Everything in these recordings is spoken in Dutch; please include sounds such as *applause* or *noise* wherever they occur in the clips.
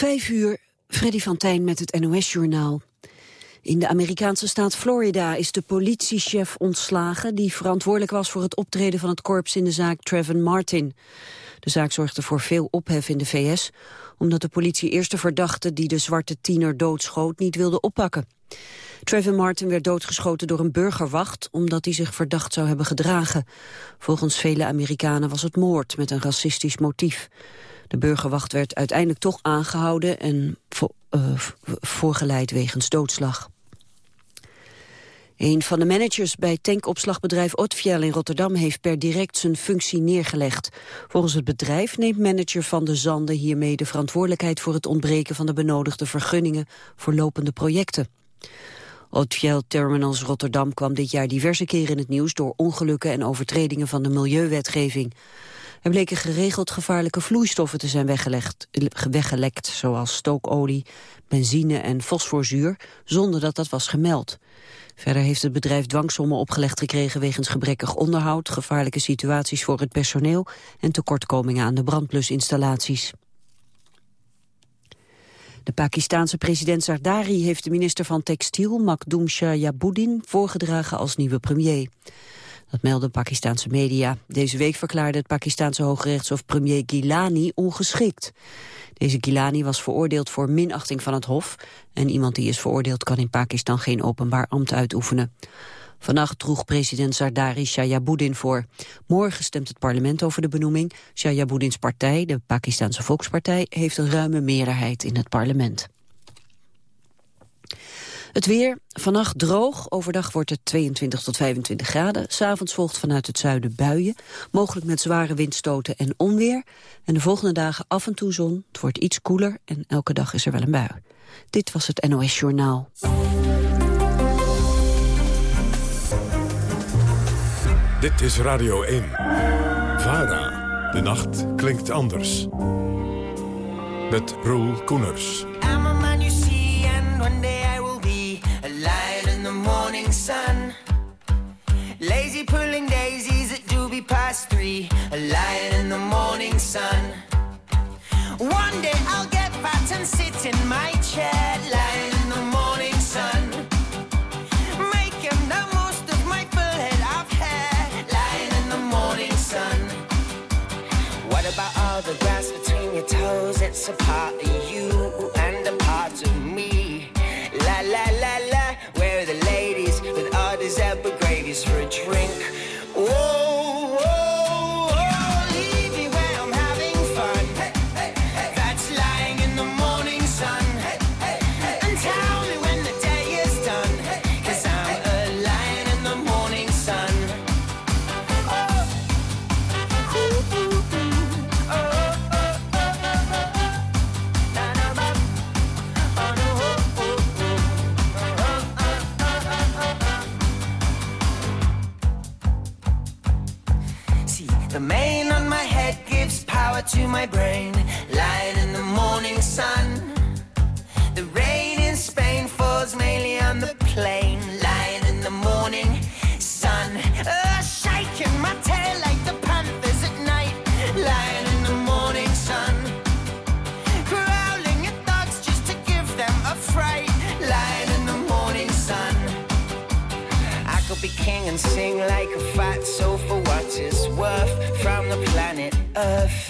Vijf uur, Freddy van Tijn met het NOS-journaal. In de Amerikaanse staat Florida is de politiechef ontslagen... die verantwoordelijk was voor het optreden van het korps in de zaak Trevin Martin. De zaak zorgde voor veel ophef in de VS... omdat de politie eerst de verdachte die de zwarte tiener doodschoot niet wilde oppakken. Trevin Martin werd doodgeschoten door een burgerwacht... omdat hij zich verdacht zou hebben gedragen. Volgens vele Amerikanen was het moord met een racistisch motief. De burgerwacht werd uiteindelijk toch aangehouden en uh, voorgeleid wegens doodslag. Een van de managers bij tankopslagbedrijf Otfiel in Rotterdam heeft per direct zijn functie neergelegd. Volgens het bedrijf neemt manager van de Zanden hiermee de verantwoordelijkheid voor het ontbreken van de benodigde vergunningen voor lopende projecten. Otfiel Terminals Rotterdam kwam dit jaar diverse keren in het nieuws door ongelukken en overtredingen van de milieuwetgeving. Er bleken geregeld gevaarlijke vloeistoffen te zijn weggelegd, weggelekt, zoals stookolie, benzine en fosforzuur, zonder dat dat was gemeld. Verder heeft het bedrijf dwangsommen opgelegd gekregen wegens gebrekkig onderhoud, gevaarlijke situaties voor het personeel en tekortkomingen aan de brandblusinstallaties. De Pakistaanse president Zardari heeft de minister van Textiel, Makdoum Shahabuddin, voorgedragen als nieuwe premier. Dat melden Pakistanse media. Deze week verklaarde het Pakistanse Hooggerechtshof premier Gilani ongeschikt. Deze Gilani was veroordeeld voor minachting van het Hof... en iemand die is veroordeeld kan in Pakistan geen openbaar ambt uitoefenen. Vannacht droeg president Zardari Shahabuddin voor. Morgen stemt het parlement over de benoeming. Shahabuddins partij, de Pakistanse Volkspartij, heeft een ruime meerderheid in het parlement. Het weer, vannacht droog, overdag wordt het 22 tot 25 graden. S'avonds volgt vanuit het zuiden buien, mogelijk met zware windstoten en onweer. En de volgende dagen af en toe zon, het wordt iets koeler en elke dag is er wel een bui. Dit was het NOS Journaal. Dit is Radio 1. VARA. De nacht klinkt anders. Met Roel Koeners. Lazy pulling daisies at doobie past three. A lion in the morning sun. One day I'll get fat and sit in my chair, lying my brain, lying in the morning sun. The rain in Spain falls mainly on the plain, lying in the morning sun. Uh, shaking my tail like the panthers at night, lying in the morning sun. Growling at dogs just to give them a fright, lying in the morning sun. I could be king and sing like a fat for what it's worth from the planet Earth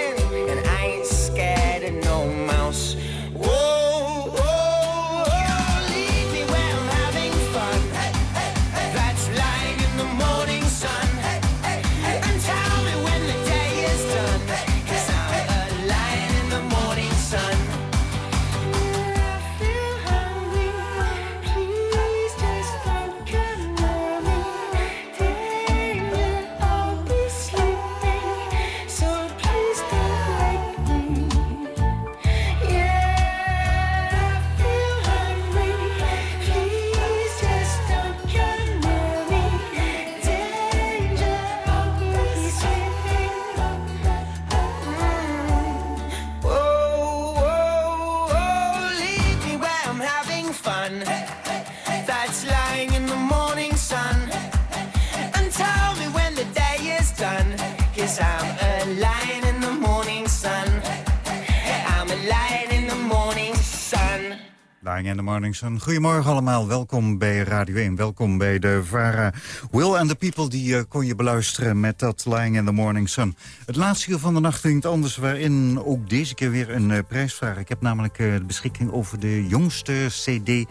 In the Morning Sun. Goedemorgen allemaal, welkom bij Radio 1, welkom bij de VARA. Will and the People, die uh, kon je beluisteren met dat Lying in the Morning Sun. Het laatste uur van de nacht klinkt anders, waarin ook deze keer weer een uh, prijsvraag. Ik heb namelijk uh, de beschikking over de jongste cd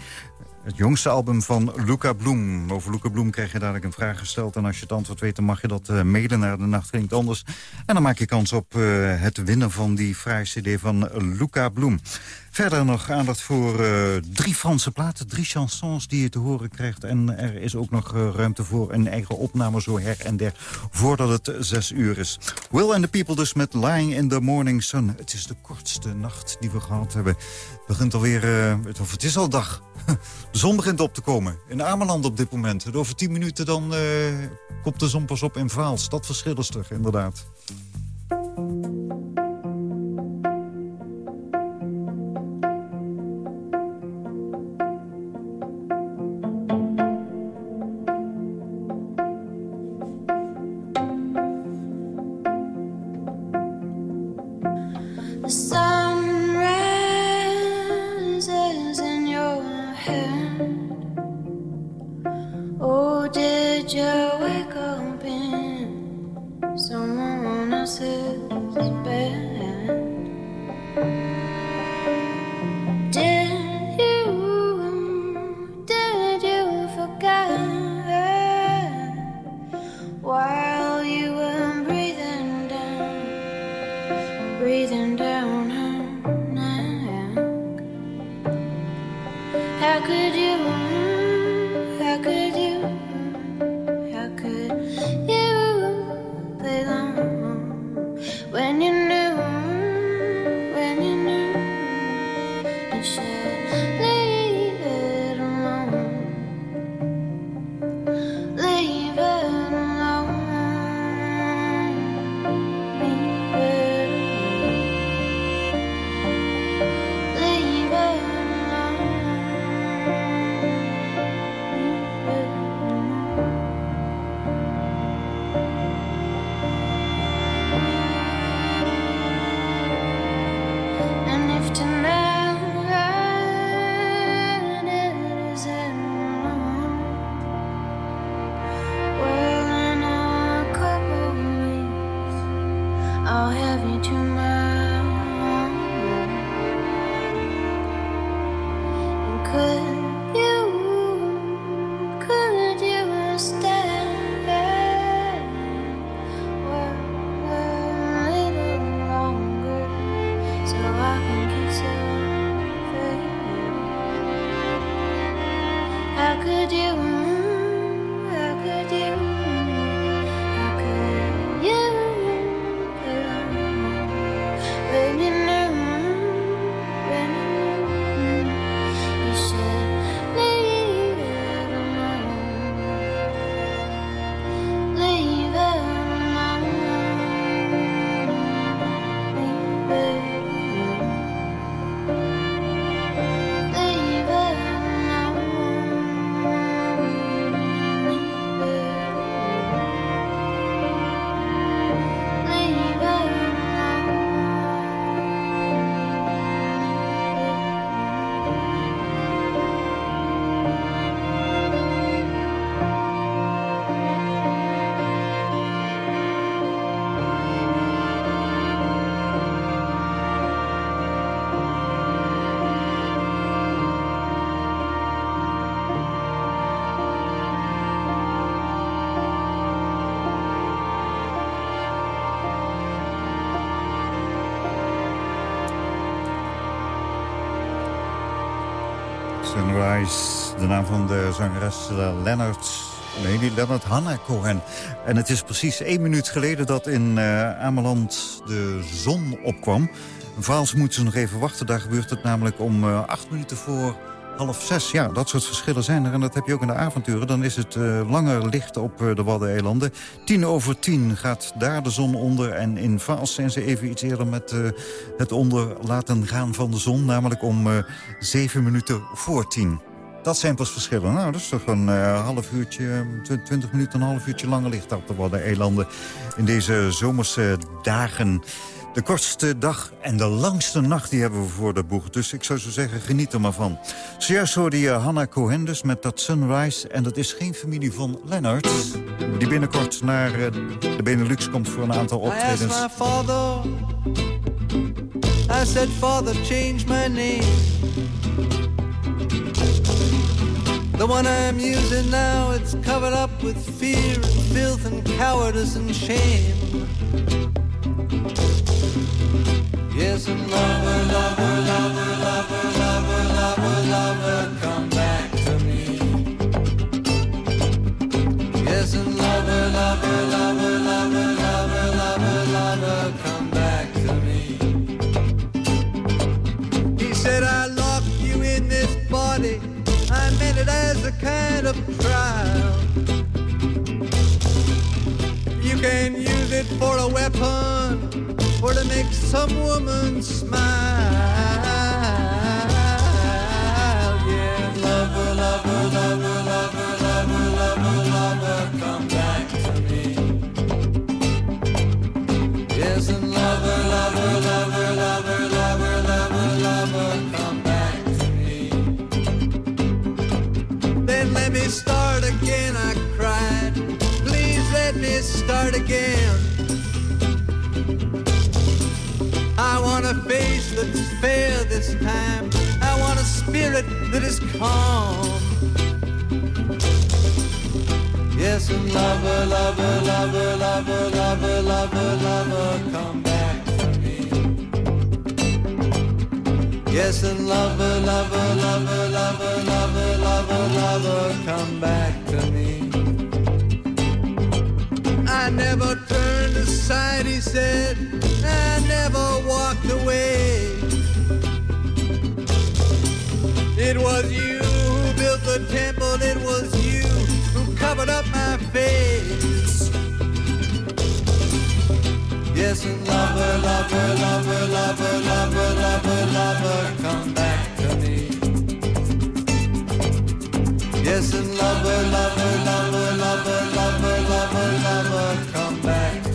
het jongste album van Luca Bloem. Over Luca Bloem krijg je dadelijk een vraag gesteld. En als je het antwoord weet, dan mag je dat uh, naar de Nacht Klinkt Anders. En dan maak je kans op het winnen van die vrije cd van Luca Bloem. Verder nog aandacht voor uh, drie Franse platen, drie chansons die je te horen krijgt. En er is ook nog uh, ruimte voor een eigen opname zo her en der voordat het zes uur is. Will and the People dus met Lying in the Morning Sun. Het is de kortste nacht die we gehad hebben. Het begint alweer, uh, of het is al dag. *laughs* De zon begint op te komen. In Ameland op dit moment. En over tien minuten dan komt de zon pas op in Vaals. Dat verschil is terug, inderdaad. Tonight. Naam van de zangeres uh, Leonard... Nee, die Leonard Hanna Cohen. En het is precies één minuut geleden dat in uh, Ameland de zon opkwam. Vaals moeten ze nog even wachten. Daar gebeurt het namelijk om uh, acht minuten voor half zes. Ja, dat soort verschillen zijn er. En dat heb je ook in de avonturen. Dan is het langer licht op uh, de Waddeneilanden. Tien over tien gaat daar de zon onder. En in Vaals zijn ze even iets eerder met het onder laten gaan van de zon. Namelijk om zeven minuten voor tien. Dat zijn pas verschillen. Nou, dat is toch een uh, half uurtje, twintig minuten, een half uurtje langer licht op de Waddeneilanden. In deze zomerse dagen. De kortste dag en de langste nacht die hebben we voor de boeg. Dus ik zou zo zeggen, geniet er maar van. Zojuist hoorde je Hannah Cohen dus met dat Sunrise. En dat is geen familie van Leonard. Die binnenkort naar uh, de Benelux komt voor een aantal optredens. I my father. I said, father, change my name. The one I'm using now, it's covered up with fear and filth and cowardice and shame. Yes, and lover, lover, lover, lover, lover, lover, lover, come back to me. Yes, and lover, lover, lover, As a kind of trial. You can use it for a weapon or to make some woman smile. Face that's fair this time. I want a spirit that is calm. Yes, and lover, lover, lover, lover, lover, lover, lover, come back to me. Yes, and lover, lover, lover, lover, lover, lover, lover, come back to me. I never turned aside, he said. I never walked away. It was you who built the temple, it was you who covered up my face. Yes, and lover, lover, lover, lover, lover, lover, lover, come back to me. Yes, and lover, lover, lover, lover, lover, lover, lover, come back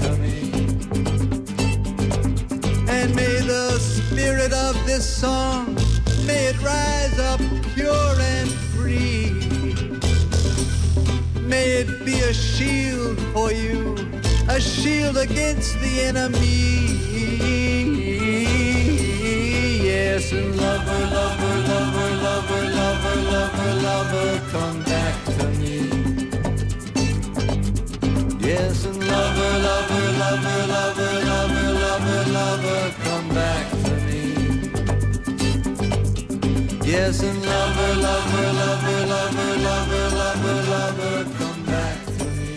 spirit of this song, may it rise up pure and free. May it be a shield for you, a shield against the enemy. Yes, and lover, lover, lover, lover, lover, lover, lover, come back to me. Yes, and lover, lover, lover, lover, lover, lover, lover, come back Yes, and lover, lover, lover, lover, lover, lover, lover, come back to me.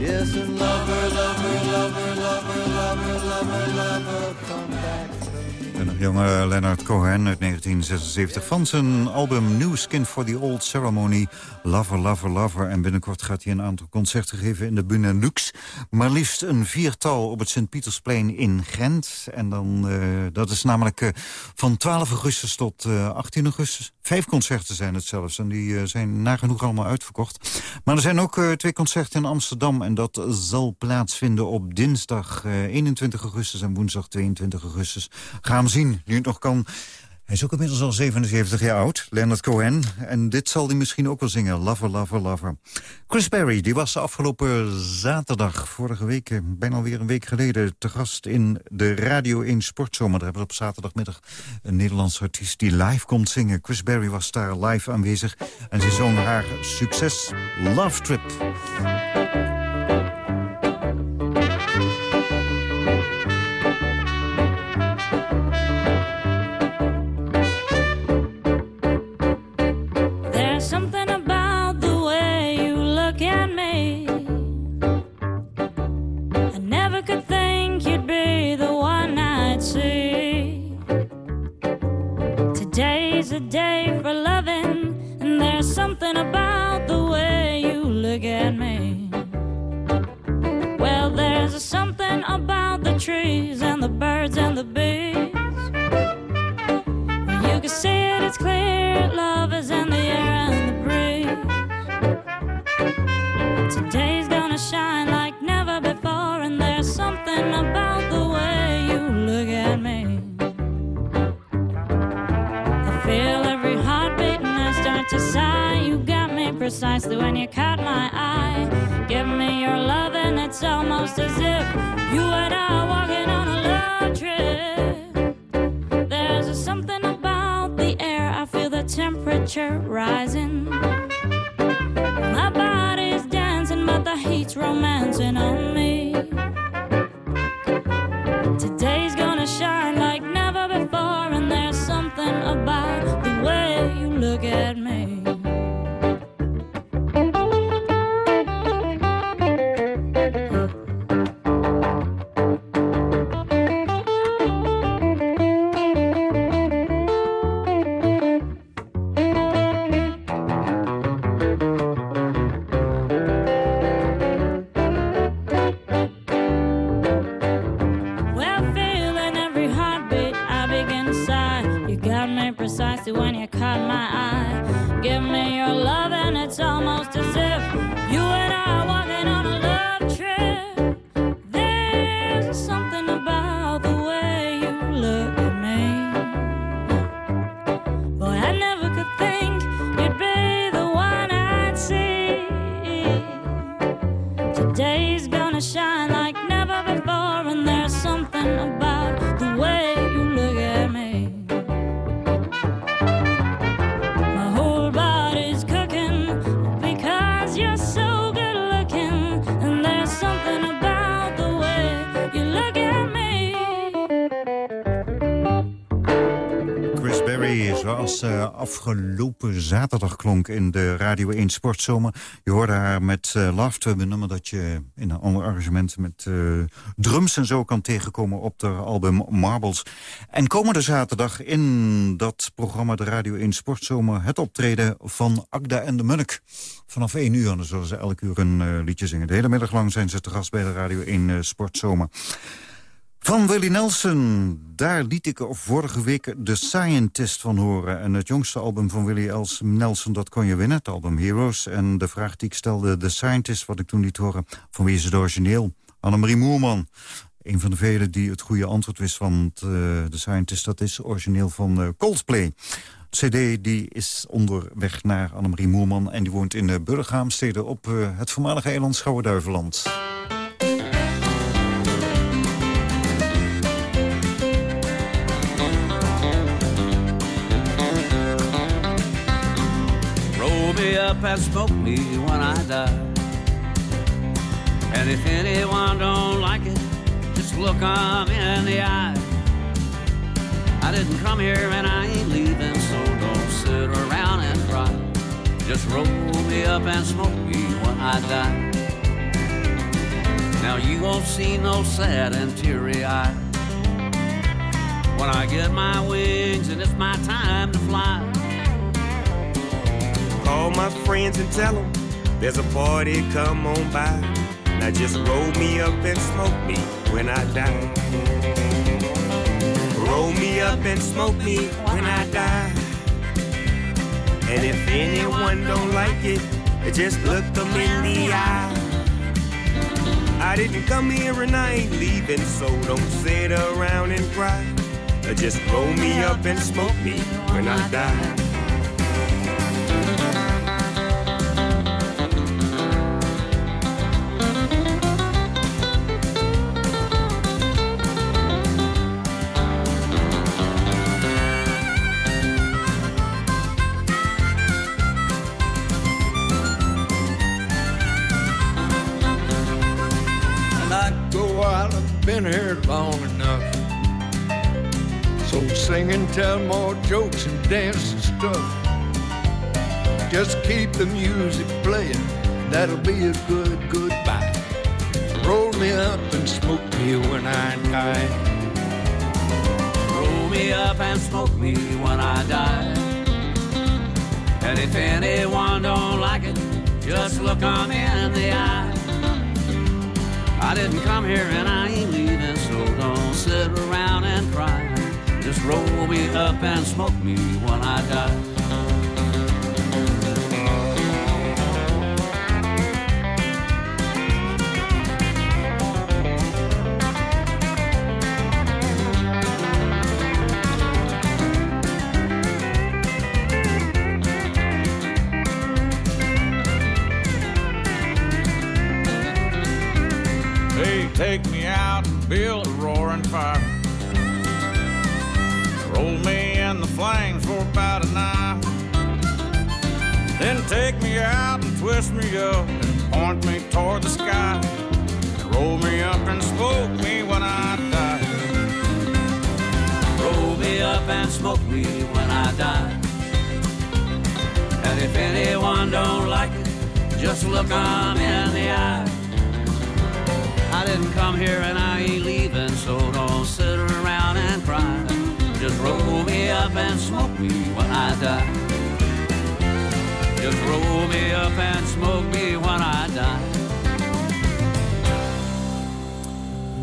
Yes, and lover, lover, lover, lover, lover, lover, lover, come jonge Leonard Cohen uit 1976 van zijn album New Skin for the Old Ceremony. Lover, Lover, Lover. En binnenkort gaat hij een aantal concerten geven in de Benelux. Maar liefst een viertal op het Sint-Pietersplein in Gent. En dan, uh, dat is namelijk uh, van 12 augustus tot uh, eh, 18 augustus. Vijf concerten zijn het zelfs. En die zijn nagenoeg allemaal uitverkocht. Maar er zijn ook twee concerten in Amsterdam. En dat zal plaatsvinden op dinsdag 21 augustus en woensdag 22 augustus. Gaan we zien, nu het nog kan. Hij is ook inmiddels al 77 jaar oud, Leonard Cohen. En dit zal hij misschien ook wel zingen, Lover, Lover, Lover. Chris Berry, die was afgelopen zaterdag, vorige week, eh, bijna alweer een week geleden... te gast in de Radio 1 Sportzomer. Daar hebben we op zaterdagmiddag een Nederlandse artiest die live komt zingen. Chris Berry was daar live aanwezig en ze zong haar succes Love Trip. trees and the birds and the bees. You can see it, it's clear, love is in the air and the breeze. Today's gonna shine like never before, and there's something about the way you look at me. I feel every heartbeat and I start to sigh. You got me precisely when you caught my eye it's almost as if you and I are walking on a love trip. There's a something about the air, I feel the temperature rising. My body's dancing, but the heat's romancing on me. Afgelopen zaterdag klonk in de Radio 1 Sportzomer. Je hoorde haar met uh, Laughter, nummer dat je in een ander arrangement met eh, drums en zo kan tegenkomen op de album Marbles. En komende zaterdag in dat programma de Radio 1 Sportzomer het optreden van Agda en de Munnik. Vanaf 1 uur, dan zullen ze elk uur een eh, liedje zingen. De hele middag lang zijn ze te gast bij de Radio 1 eh, Sportzomer. Van Willie Nelson, daar liet ik vorige week The Scientist van horen. En het jongste album van Willie Els Nelson, dat kon je winnen, het album Heroes. En de vraag die ik stelde, The Scientist, wat ik toen liet horen... van wie is het origineel? Annemarie Moerman. Een van de velen die het goede antwoord wist, want uh, The Scientist... dat is origineel van uh, Coldplay. CD die is onderweg naar Annemarie Moerman... en die woont in uh, Burghaamstede op het voormalige eiland Schouwen-Duiveland. Smoke me when I die. And if anyone don't like it, just look them in the eye. I didn't come here and I ain't leaving, so don't sit around and cry. Just roll me up and smoke me when I die. Now you won't see no sad and teary eye. When I get my wings and it's my time to fly. Call my friends and tell them there's a party, come on by. Now just roll me up and smoke me when I die. Roll me up and smoke me when I die. And if anyone don't like it, just look them in the eye. I didn't come here and I ain't leaving, so don't sit around and cry. Just roll me up and smoke me when I die. Tell more jokes and dance and stuff. Just keep the music playing, that'll be a good goodbye. Roll me up and smoke me when I die. Roll me up and smoke me when I die. And if anyone don't like it, just look 'em in the eye. I didn't come here and I ain't leaving, so don't sit around and cry. Just roll me up and smoke me when I die. Twist me up and point me toward the sky. And roll me up and smoke me when I die. Roll me up and smoke me when I die. And if anyone don't like it, just look 'em in the eye. I didn't come here and I ain't leaving, so don't sit around and cry. Just roll me up and smoke me when I die. Just roll me up and smoke me when I die.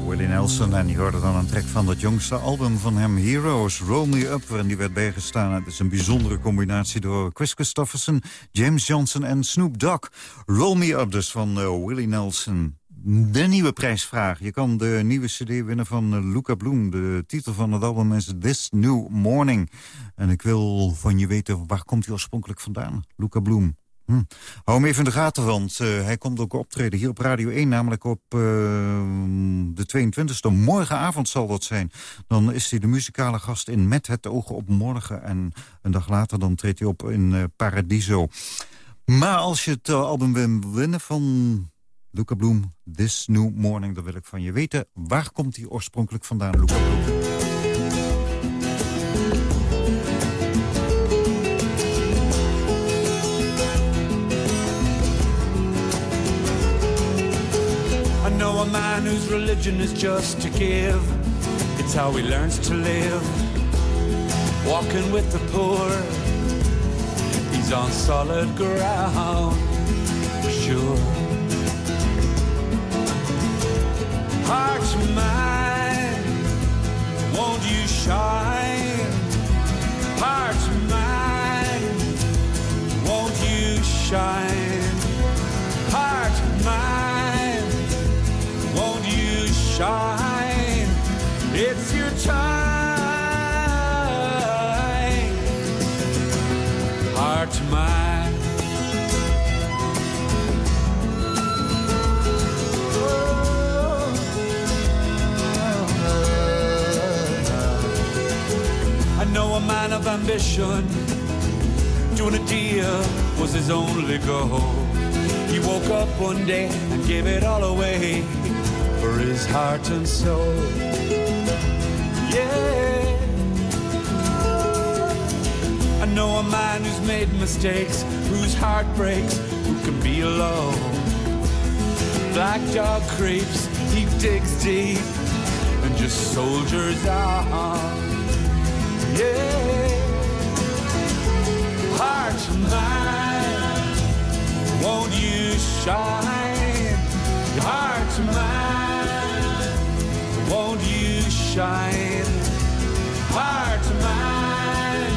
Willie Nelson en die hoorde dan een track van het jongste album van hem, Heroes, Roll Me Up, waarin die werd bijgestaan. Het is een bijzondere combinatie door Chris Christofferson, James Johnson en Snoop Dogg. Roll Me Up dus van uh, Willie Nelson. De nieuwe prijsvraag. Je kan de nieuwe cd winnen van uh, Luca Bloem. De titel van het album is This New Morning. En ik wil van je weten, waar komt hij oorspronkelijk vandaan? Luca Bloem. Hm. Hou hem even in de gaten, want uh, hij komt ook optreden hier op Radio 1... namelijk op uh, de 22e. Morgenavond zal dat zijn. Dan is hij de muzikale gast in Met het oog op morgen. En een dag later dan treedt hij op in Paradiso. Maar als je het album wil winnen van Luca Bloem, This New Morning... dan wil ik van je weten, waar komt hij oorspronkelijk vandaan, Luca Bloem? know a man whose religion is just to give. It's how he learns to live. Walking with the poor, he's on solid ground for sure. Heart to mine, won't you shine? Heart to mine, won't you shine? Heart to mine won't you shine? It's your time. Heart to mine. Of ambition. Doing a deal was his only goal. He woke up one day and gave it all away for his heart and soul. Yeah. I know a man who's made mistakes, whose heart breaks, who can be alone. Black dog creeps, he digs deep and just soldiers on. Yeah. Mine, won't you shine? Your heart to mine, won't you shine? Heart to mine,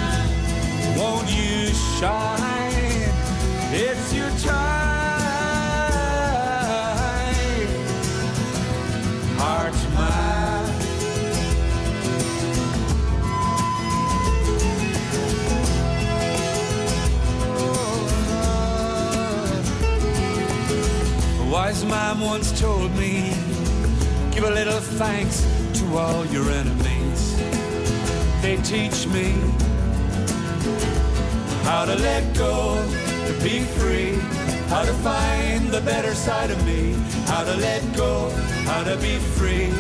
won't you shine? Man once told me, give a little thanks to all your enemies. They teach me how to let go, to be free, how to find the better side of me, how to let go, how to be free,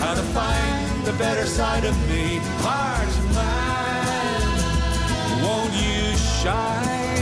how to find the better side of me. Heart of mine, won't you shine?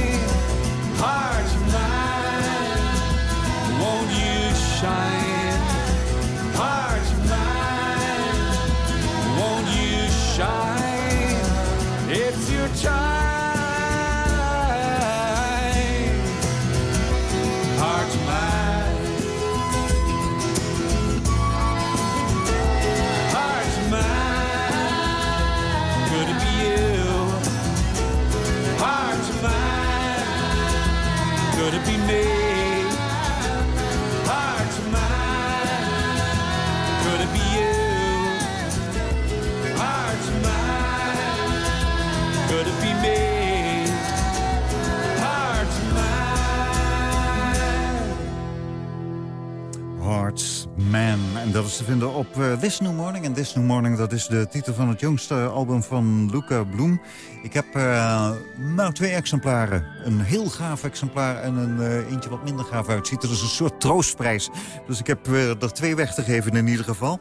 This New Morning. En This New Morning, dat is de titel van het jongste album van Luca Bloem. Ik heb uh, nou twee exemplaren. Een heel gaaf exemplaar en een uh, eentje wat minder gaaf uitziet. Dat is een soort troostprijs. Dus ik heb er twee weg te geven in ieder geval.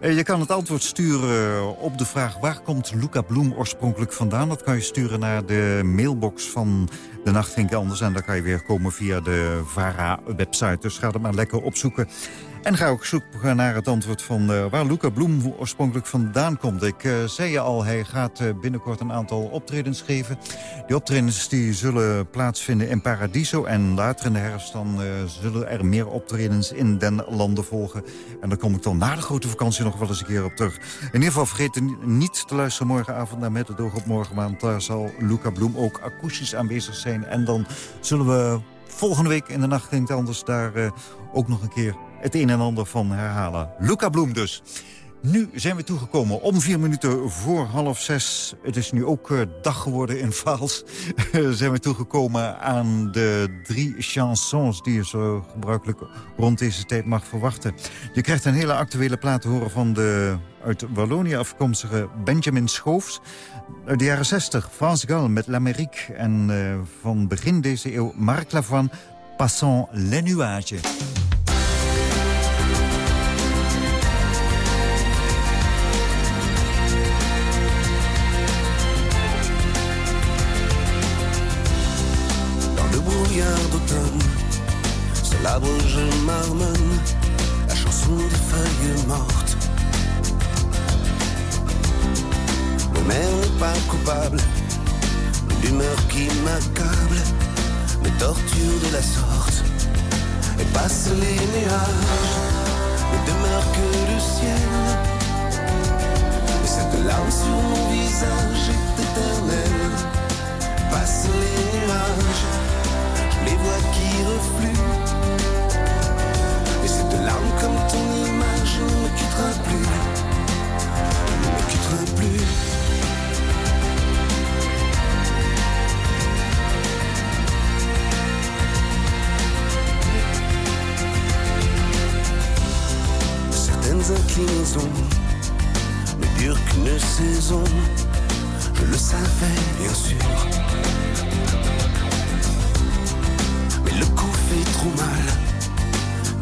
je kan het antwoord sturen op de vraag... waar komt Luca Bloem oorspronkelijk vandaan? Dat kan je sturen naar de mailbox van De Nacht Ging Anders. En dan kan je weer komen via de VARA-website. Dus ga er maar lekker opzoeken. En ga ook zoeken naar het antwoord van uh, waar Luca Bloem oorspronkelijk vandaan komt. Ik uh, zei je al, hij gaat uh, binnenkort een aantal optredens geven. Die optredens die zullen plaatsvinden in Paradiso. En later in de herfst dan, zullen er meer optredens in den landen volgen. En daar kom ik dan na de grote vakantie nog wel eens een keer op terug. In ieder geval vergeet niet te luisteren morgenavond naar Met het oog op morgen. Want daar zal Luca Bloem ook akoestisch aanwezig zijn. En dan zullen we volgende week in de nacht klinkt anders daar ook nog een keer het een en ander van herhalen. Luca Bloem dus. Nu zijn we toegekomen om vier minuten voor half zes. Het is nu ook uh, dag geworden in Vaals. *laughs* zijn we toegekomen aan de drie chansons die je zo gebruikelijk rond deze tijd mag verwachten. Je krijgt een hele actuele plaat te horen van de uit Wallonië afkomstige Benjamin Schoofs. Uit de jaren 60, Frans Gal met L'Amérique. En uh, van begin deze eeuw Marc Lavoine, Passons les nuages. Coupable, l'humeur qui m'accable me torture de la sorte. Et passe les nuages, ne demeure que le ciel. Et cette larme sur mon visage est éternelle, passe les nuages, les vois qui refluent. Larmes comme ton image ne me plus, Inclinaisons ne durent qu'une saison, je le savais bien sûr. Mais le coup fait trop mal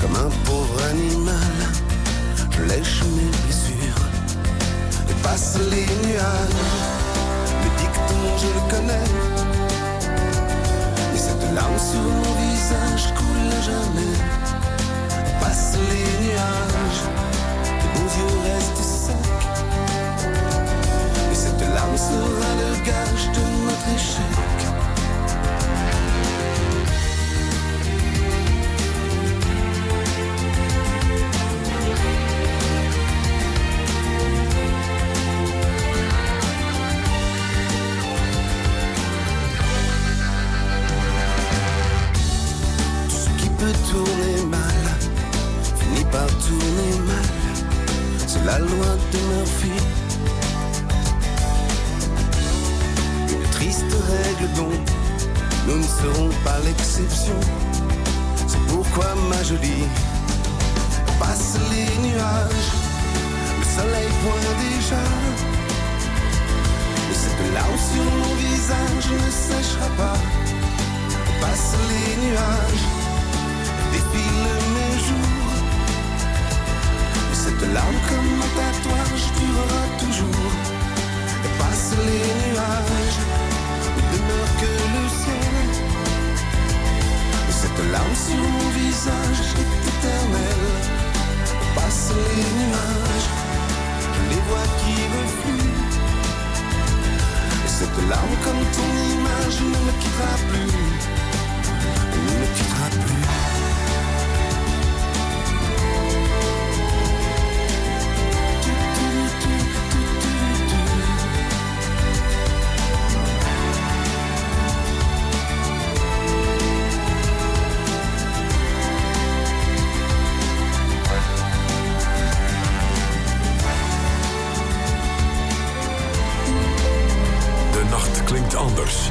comme un pauvre animal, je lèche mes blessures et passe les nuages. Le dicton, je le connais. anders.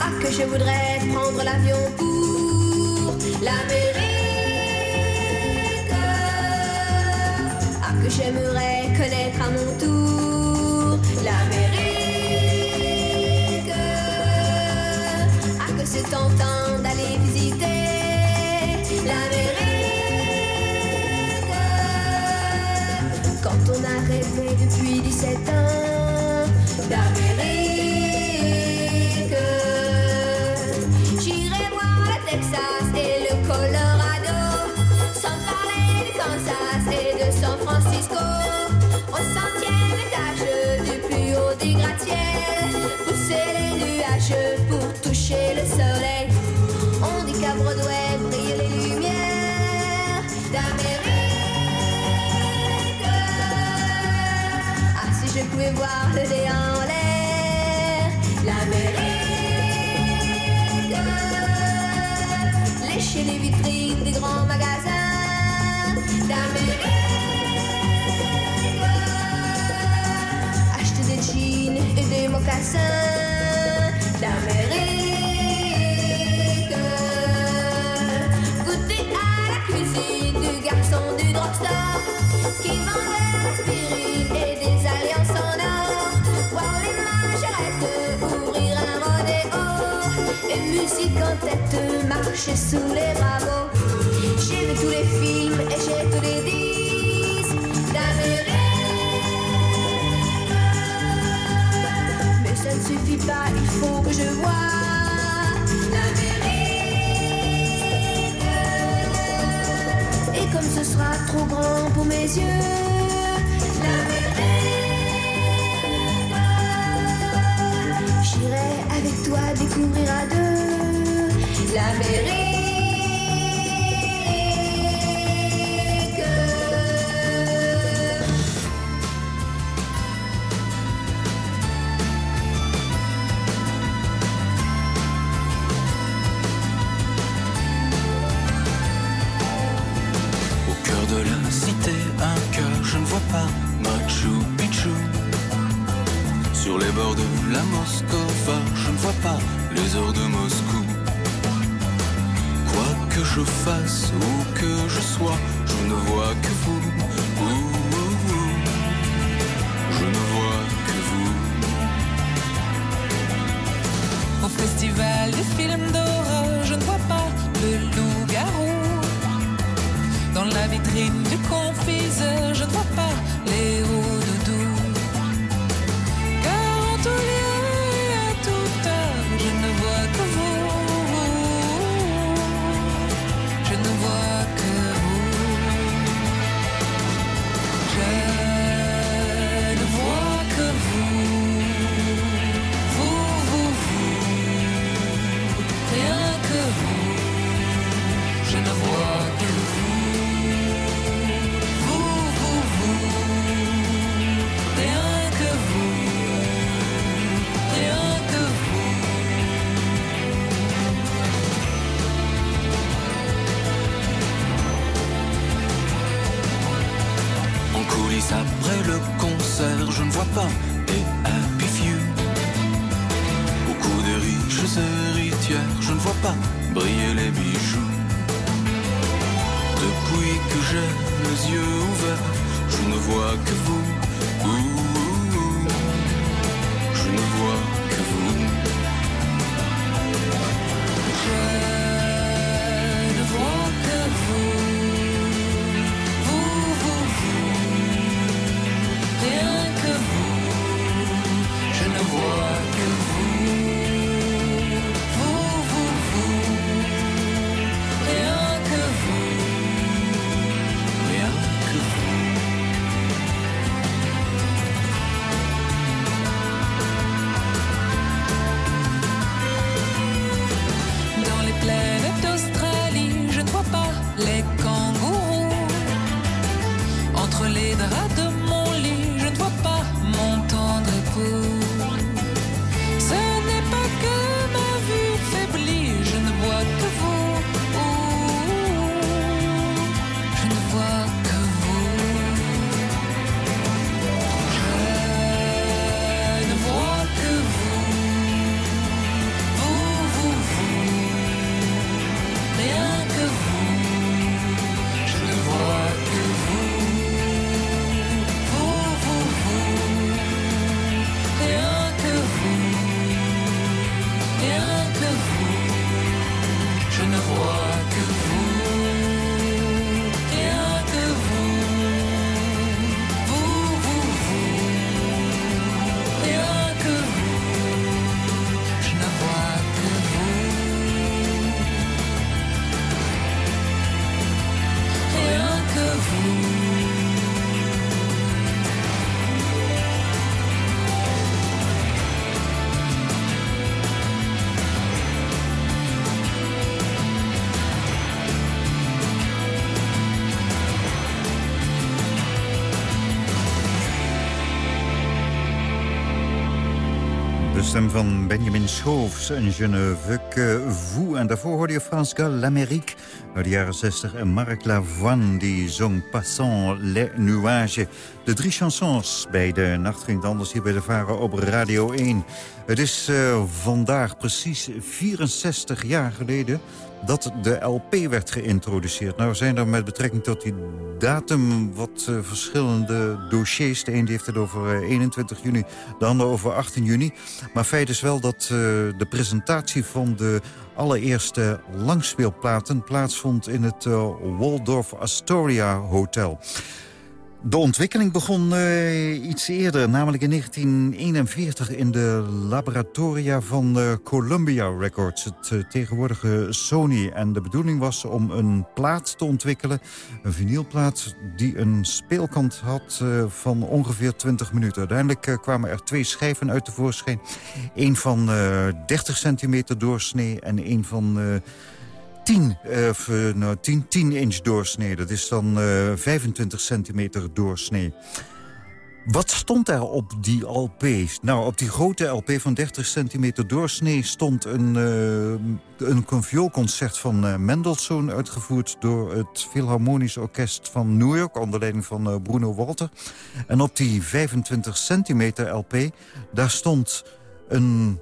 Ah, que je voudrais prendre l'avion pour l'Amérique. Ah, que j'aimerais connaître à mon tour. Depuis 17 ans. d'Amérique, j'irai voir le Texas et le Colorado, sans parler du Kansas et de San Francisco, au centième étage du plus haut des gratte-ciel, pousser les nuages pour toucher le soleil. Le en l'air, l'Amérique. Lécher les vitrines des grands magasins d'Amérique. Acheter des jeans et des mocassins d'Amérique. Goûter à la cuisine du garçon du drugstore qui vendait l'aspirine et ouvrir un rodéo et musique en tête marcher sous les rameaux. J'ai vu tous les films et j'ai tous les disques d'Amérique. Mais ça ne suffit pas, il faut que je vois l'Amérique. Et comme ce sera trop grand pour mes yeux, le concert, je ne vois pas les happy few. Au cou des riches héritières, je ne vois pas briller les bijoux. Depuis que j'ai les yeux ouverts, je ne vois que vous. Van Benjamin Schoofs en que vous. En daarvoor hoorde je Frans Gal, uit de jaren 60. En Marc Lavoine, die zong Passant les nuages. De drie chansons bij de Nacht ging anders hier bij de Varen op Radio 1. Het is eh, vandaag precies 64 jaar geleden dat de LP werd geïntroduceerd. Nou zijn er met betrekking tot die datum wat eh, verschillende dossiers. De een heeft het over eh, 21 juni, de ander over 18 juni. Maar feit is wel dat eh, de presentatie van de allereerste langspeelplaten... plaatsvond in het eh, Waldorf Astoria Hotel. De ontwikkeling begon eh, iets eerder, namelijk in 1941 in de laboratoria van eh, Columbia Records, het eh, tegenwoordige Sony. En de bedoeling was om een plaat te ontwikkelen, een vinylplaat die een speelkant had van ongeveer 20 minuten. Uiteindelijk kwamen er twee schijven uit tevoorschijn. Eén van eh 30 centimeter doorsnee en één van... eh 10, eh, of, eh, nou, 10, 10 inch doorsnee. Dat is dan eh 25 centimeter doorsnee. Wat stond daar op die LP? Nou, op die grote LP van 30 centimeter doorsnee... stond een, uh, een vioolconcert van uh, Mendelssohn... uitgevoerd door het Philharmonisch Orkest van New York... onder leiding van Bruno Walter. En op die 25 centimeter LP... daar stond een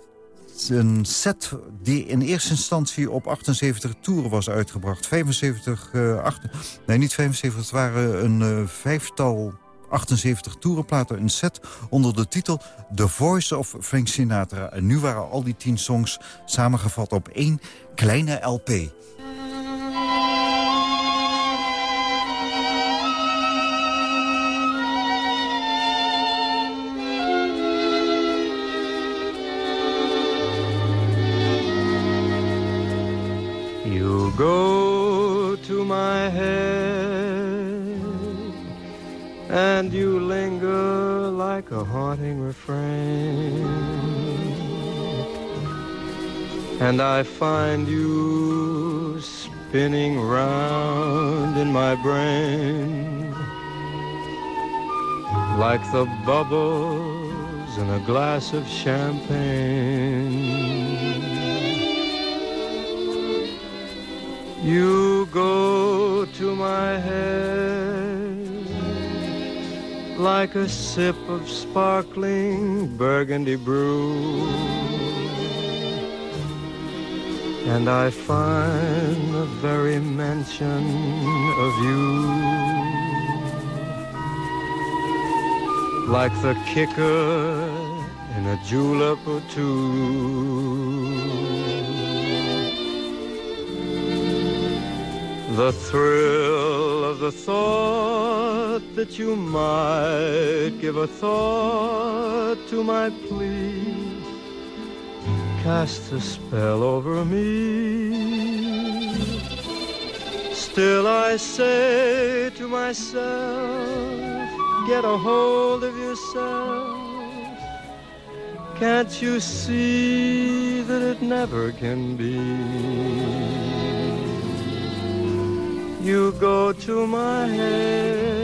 een set die in eerste instantie op 78 toeren was uitgebracht. 75, uh, 8, nee niet 75, het waren een uh, vijftal 78 toerenplaten. Een set onder de titel The Voice of Frank Sinatra. En nu waren al die tien songs samengevat op één kleine LP. Refrain. And I find you spinning round in my brain like the bubbles in a glass of champagne. You go to my head like a sip of sparkling burgundy brew. And I find the very mention of you like the kicker in a julep or two. The thrill of the thought that you might give a thought to my plea cast a spell over me. Still I say to myself, get a hold of yourself. Can't you see that it never can be? you go to my head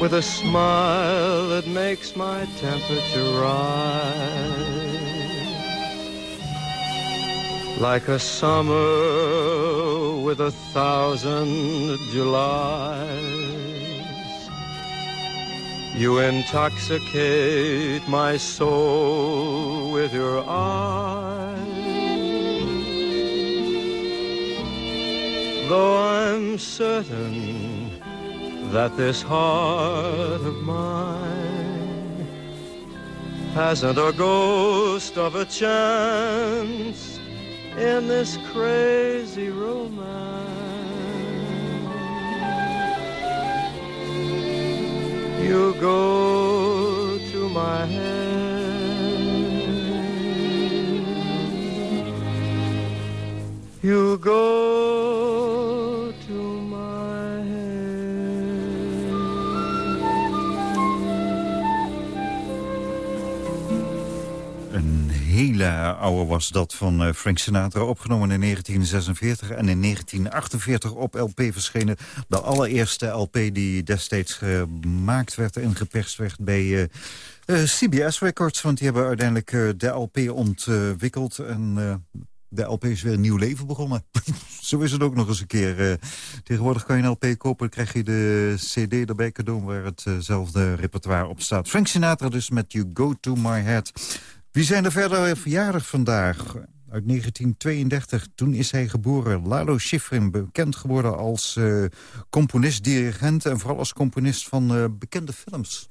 with a smile that makes my temperature rise like a summer with a thousand Julys. You intoxicate my soul with your eyes. though I'm certain that this heart of mine hasn't a ghost of a chance in this crazy romance. You go to my head. You go Hele oude was dat van eh, Frank Sinatra, opgenomen in 1946 en in 1948 op LP verschenen. De allereerste LP die destijds gemaakt werd en geperst werd bij eh, eh, CBS Records. Want die hebben uiteindelijk de LP ontwikkeld en... de LP is weer een nieuw leven begonnen. *laughs* Zo is het ook nog eens een keer. tegenwoordig kan je een LP kopen, krijg je de CD erbij cadeau... waar hetzelfde repertoire op staat. Frank Sinatra dus met You Go To My Head. Wie zijn er verder verjaardag vandaag? Uit 1932, toen is hij geboren. Lalo Schifrin, bekend geworden als eh, componist, dirigent... en vooral als componist van eh, bekende films.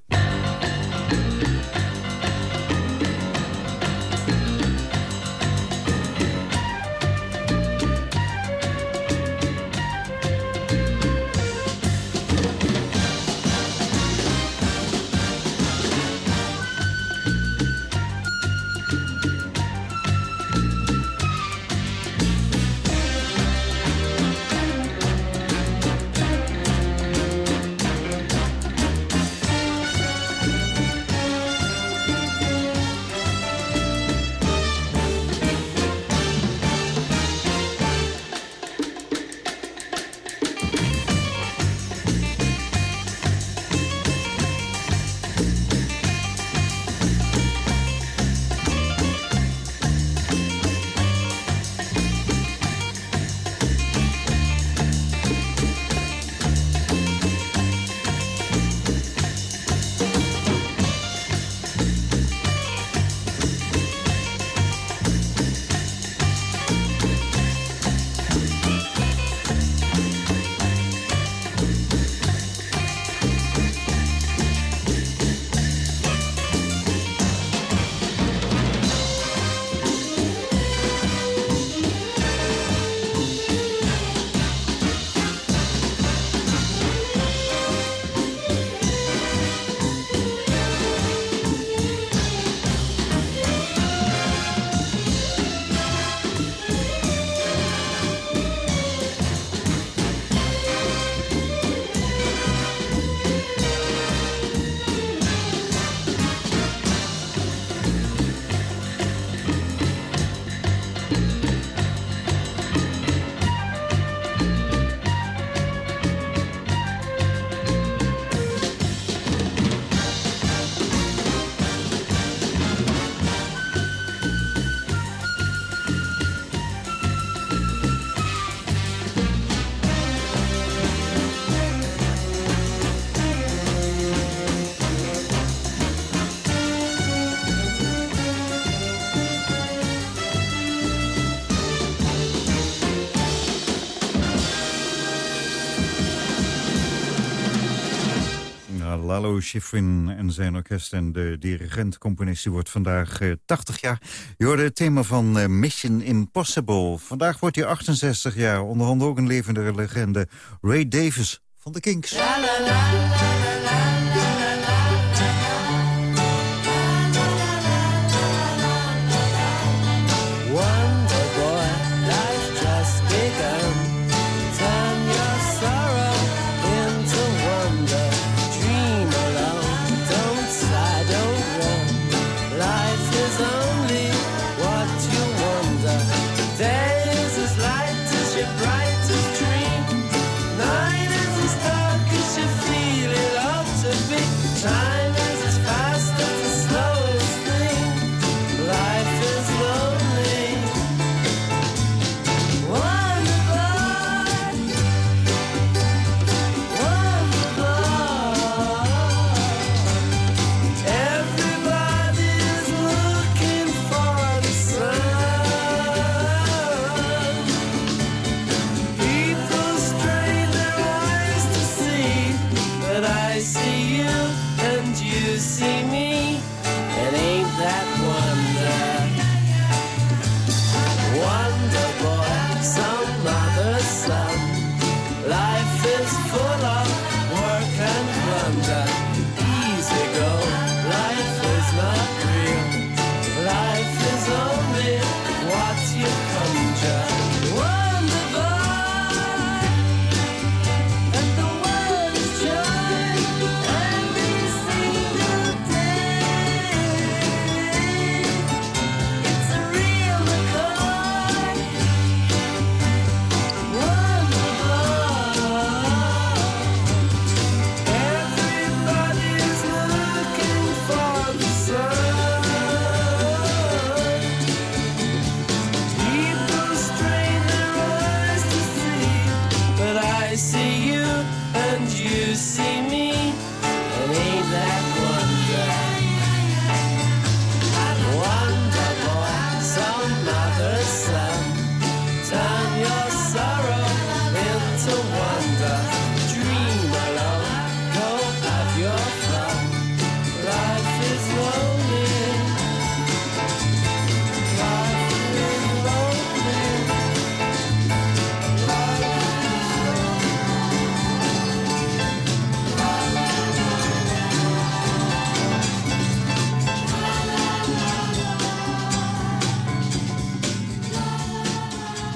Ja, Lalo Schifrin en zijn orkest en de dirigent-componist... die wordt vandaag eh, 80 jaar. Je hoorde het thema van eh, Mission Impossible. Vandaag wordt hij 68 jaar. Onderhand ook een levende legende. Ray Davis van de Kinks.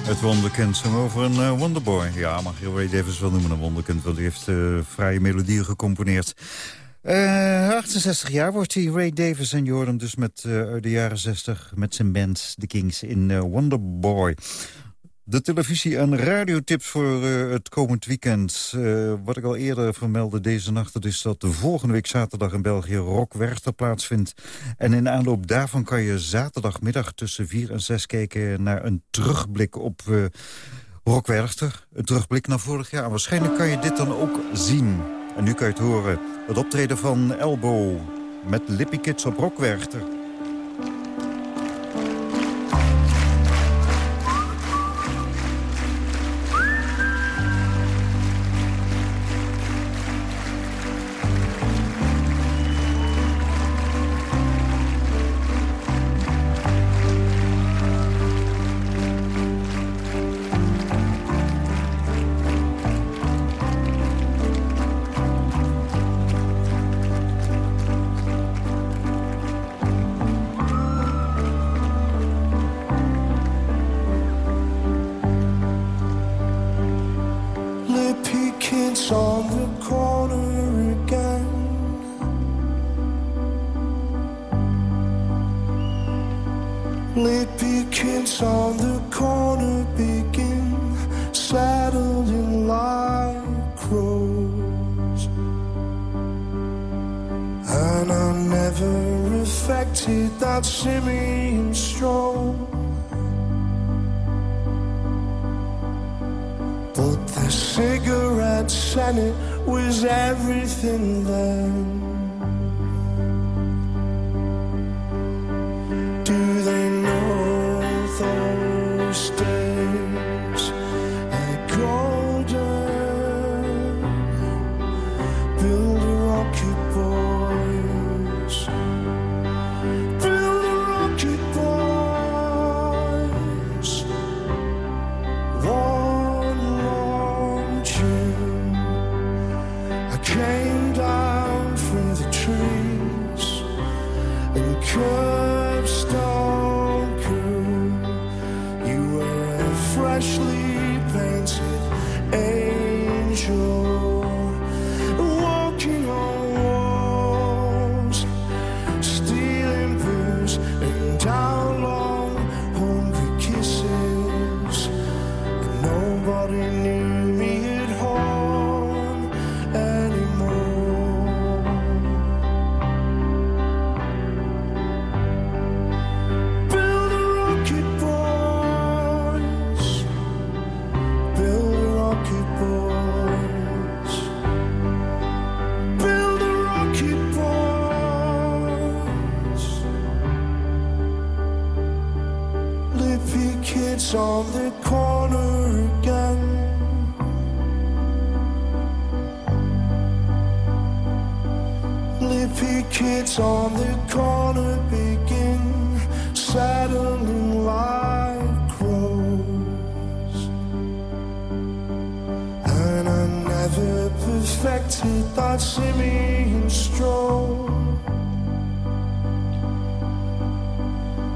Het wonderkind zong over een eh, wonderboy. Ja, mag je Ray Davis wel noemen een wonderkind, want hij heeft eh, vrije melodieën gecomponeerd. Eh 68 jaar wordt hij, Ray Davis en Jordan, dus met eh, uit de jaren 60 met zijn band The Kings in eh, Wonderboy. De televisie- en radiotips voor eh, het komend weekend. Eh, wat ik al eerder vermeldde deze nacht... is dat de volgende week zaterdag in België Rock Werchter plaatsvindt. En in aanloop daarvan kan je zaterdagmiddag tussen 4 en 6 kijken... naar een terugblik op uh, Rock Werchter. Een terugblik naar vorig jaar. Waarschijnlijk kan je dit dan ook zien. En nu kan je het horen. Het optreden van Elbow met Lippy Kids op Rock Werchter. being strong. But the cigarette Senate was everything then. perfected thoughts in me and strong.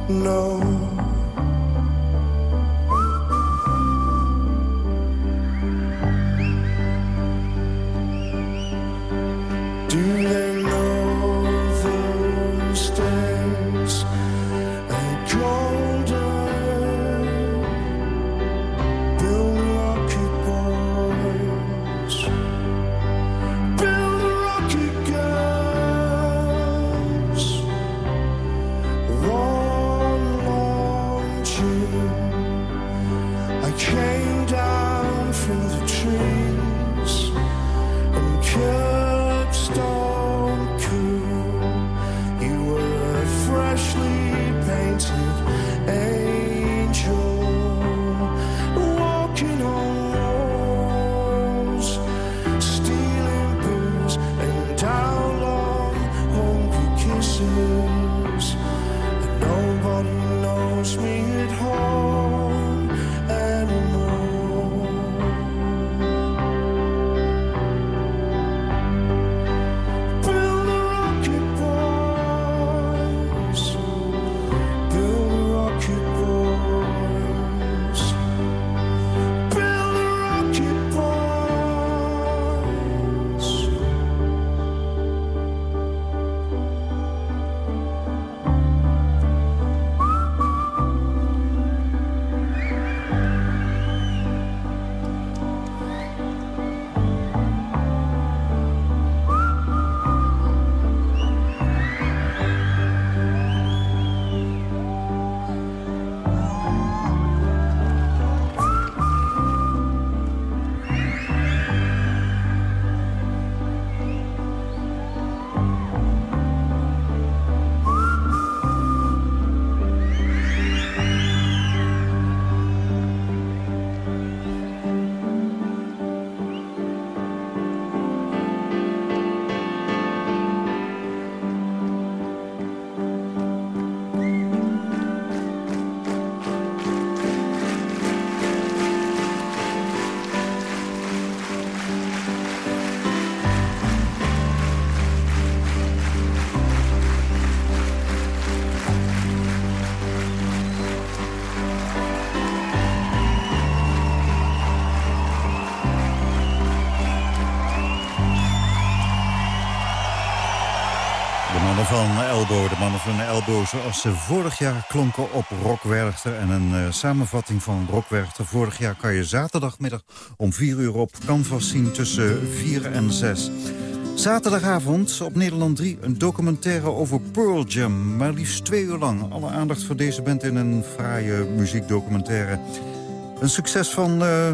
No. De mannen van Elbow... zoals ze vorig jaar klonken op Rock Werchter. En een eh, samenvatting van Rock Werchter. Vorig jaar kan je zaterdagmiddag om 4 uur op Canvas zien tussen 4 en 6. Zaterdagavond op Nederland 3 een documentaire over Pearl Jam. Maar liefst twee uur lang. Alle aandacht voor deze band in een fraaie muziekdocumentaire. Een succes van eh,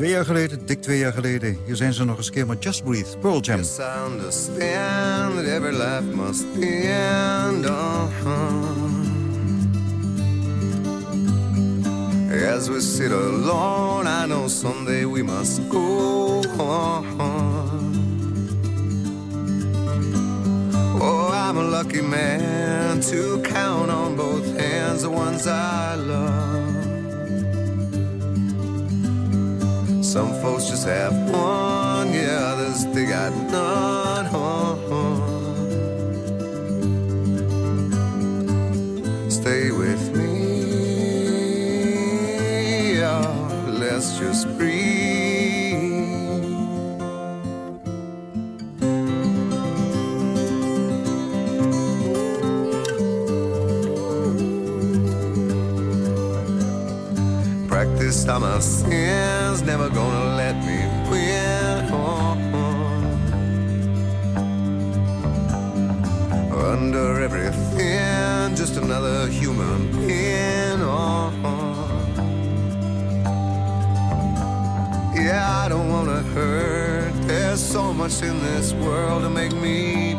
twee jaar geleden, dik twee jaar geleden. Hier zijn ze nog eens een keer met Just Breathe, Pearl Jam. Yes, I understand that every life must end. Uh-huh. As we sit alone, I know someday we must go on. Oh, I'm a lucky man to count on both hands the ones I love. Some folks just have one, yeah, others they got none. Sins, never gonna let me win. Under everything, just another human being. Yeah, I don't wanna hurt. There's so much in this world to make me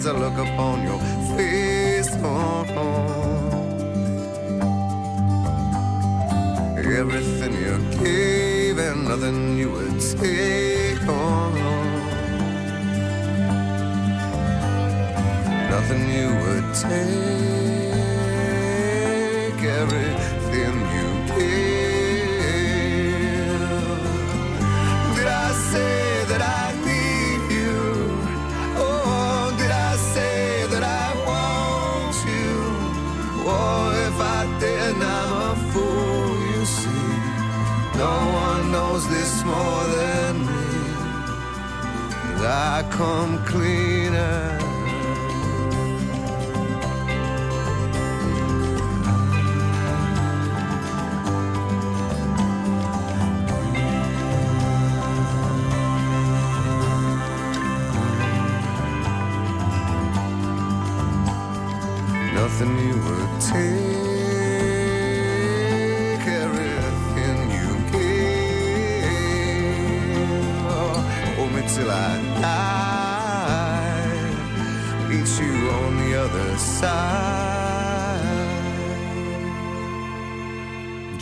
as I look upon your face. Oh, Everything you gave and nothing you would take on. Nothing you would take. come clean.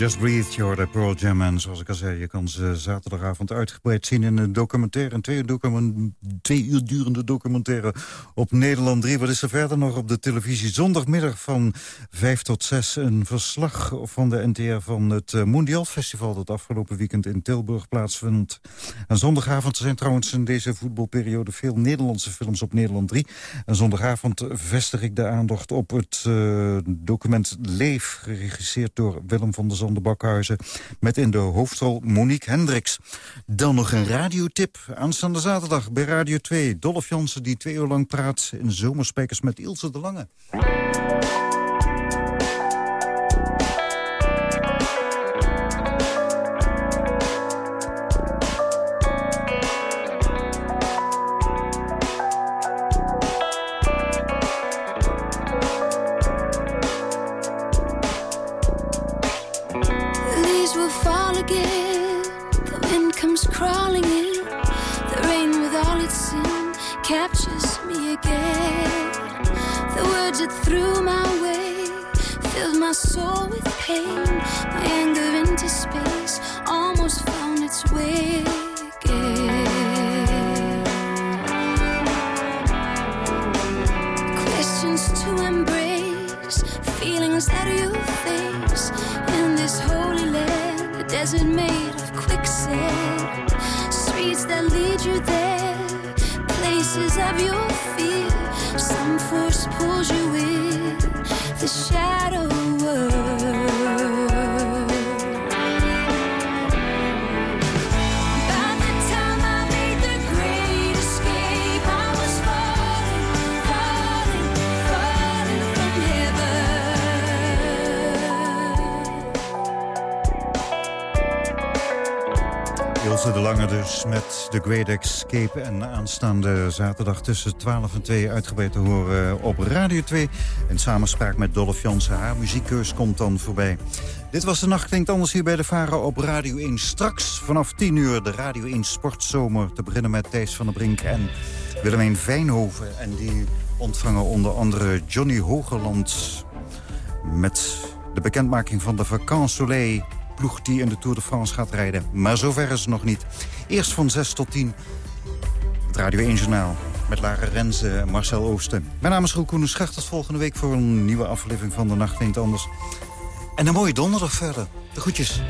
Just Breathe, je hoorde Pearl Jam. En zoals ik al zei, je kan ze zaterdagavond uitgebreid zien in een documentaire. Een twee, uur durende documentaire op Nederland 3. Wat is er verder nog op de televisie? Zondagmiddag van 5 tot 6 een verslag van de NTR van het eh, Mondial Festival... dat afgelopen weekend in Tilburg plaatsvindt. En zondagavond zijn trouwens in deze voetbalperiode veel Nederlandse films op Nederland 3. En zondagavond vestig ik de aandacht op het eh, document Leef... geregisseerd door Willem van der Zand Bakhuizen... met in de hoofdrol Monique Hendricks. Dan nog een radiotip. Aanstaande zaterdag bij Radio 2. Dolph Jansen die twee uur lang praat in Zomerspijkers met Ilse de Lange. trees will fall again. The wind comes crawling in. The rain with all its sin captures me again. The words that threw my way filled my soul with pain. My anger into space almost found its way again. Questions to embrace, feelings that you face in this holy land desert made of quicksand, streets that lead you there, places of your fear. Some force pulls you in the shadow world. De Lange dus met The Great Escape. En aanstaande zaterdag tussen 12 en 2 uitgebreid te horen op Radio 2. In samenspraak met Dolph Jansen. Haar muziekkeus komt dan voorbij. Dit was de Nacht Klinkt Anders hier bij de Varen op Radio 1. Straks vanaf 10 uur de Radio 1 Sportzomer. Te beginnen met Thijs van der Brink en Willemijn Vijnhoven. En die ontvangen onder andere Johnny Hogerland... met de bekendmaking van de Vacances Soleil ploeg die in de Tour de France gaat rijden. Maar zover is het nog niet. Eerst van 6 tot 10 het Radio 1 Journaal met Lara Renze en Marcel Oosten. Mijn naam is Roel Koenen. Tot volgende week voor een nieuwe aflevering van De Nacht Klinkt Anders. En een mooie donderdag verder. De groetjes.